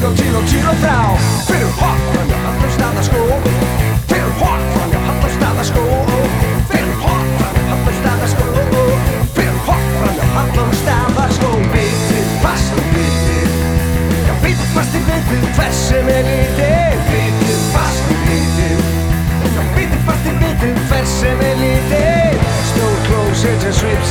til og til og til og frá Fyrir hótt franga allar staða skó Fyrir hótt franga allar staða skó Fyrir hótt franga allar staða skó Fyrir hótt franga allar staða skó Vitið, fast og vitið Já, vitið, fast og vitið Hvers sem er litið Vitið, fast og vitið Já, vitið, fast og vitið Hvers sem er litið Snowclose, it's a sweep,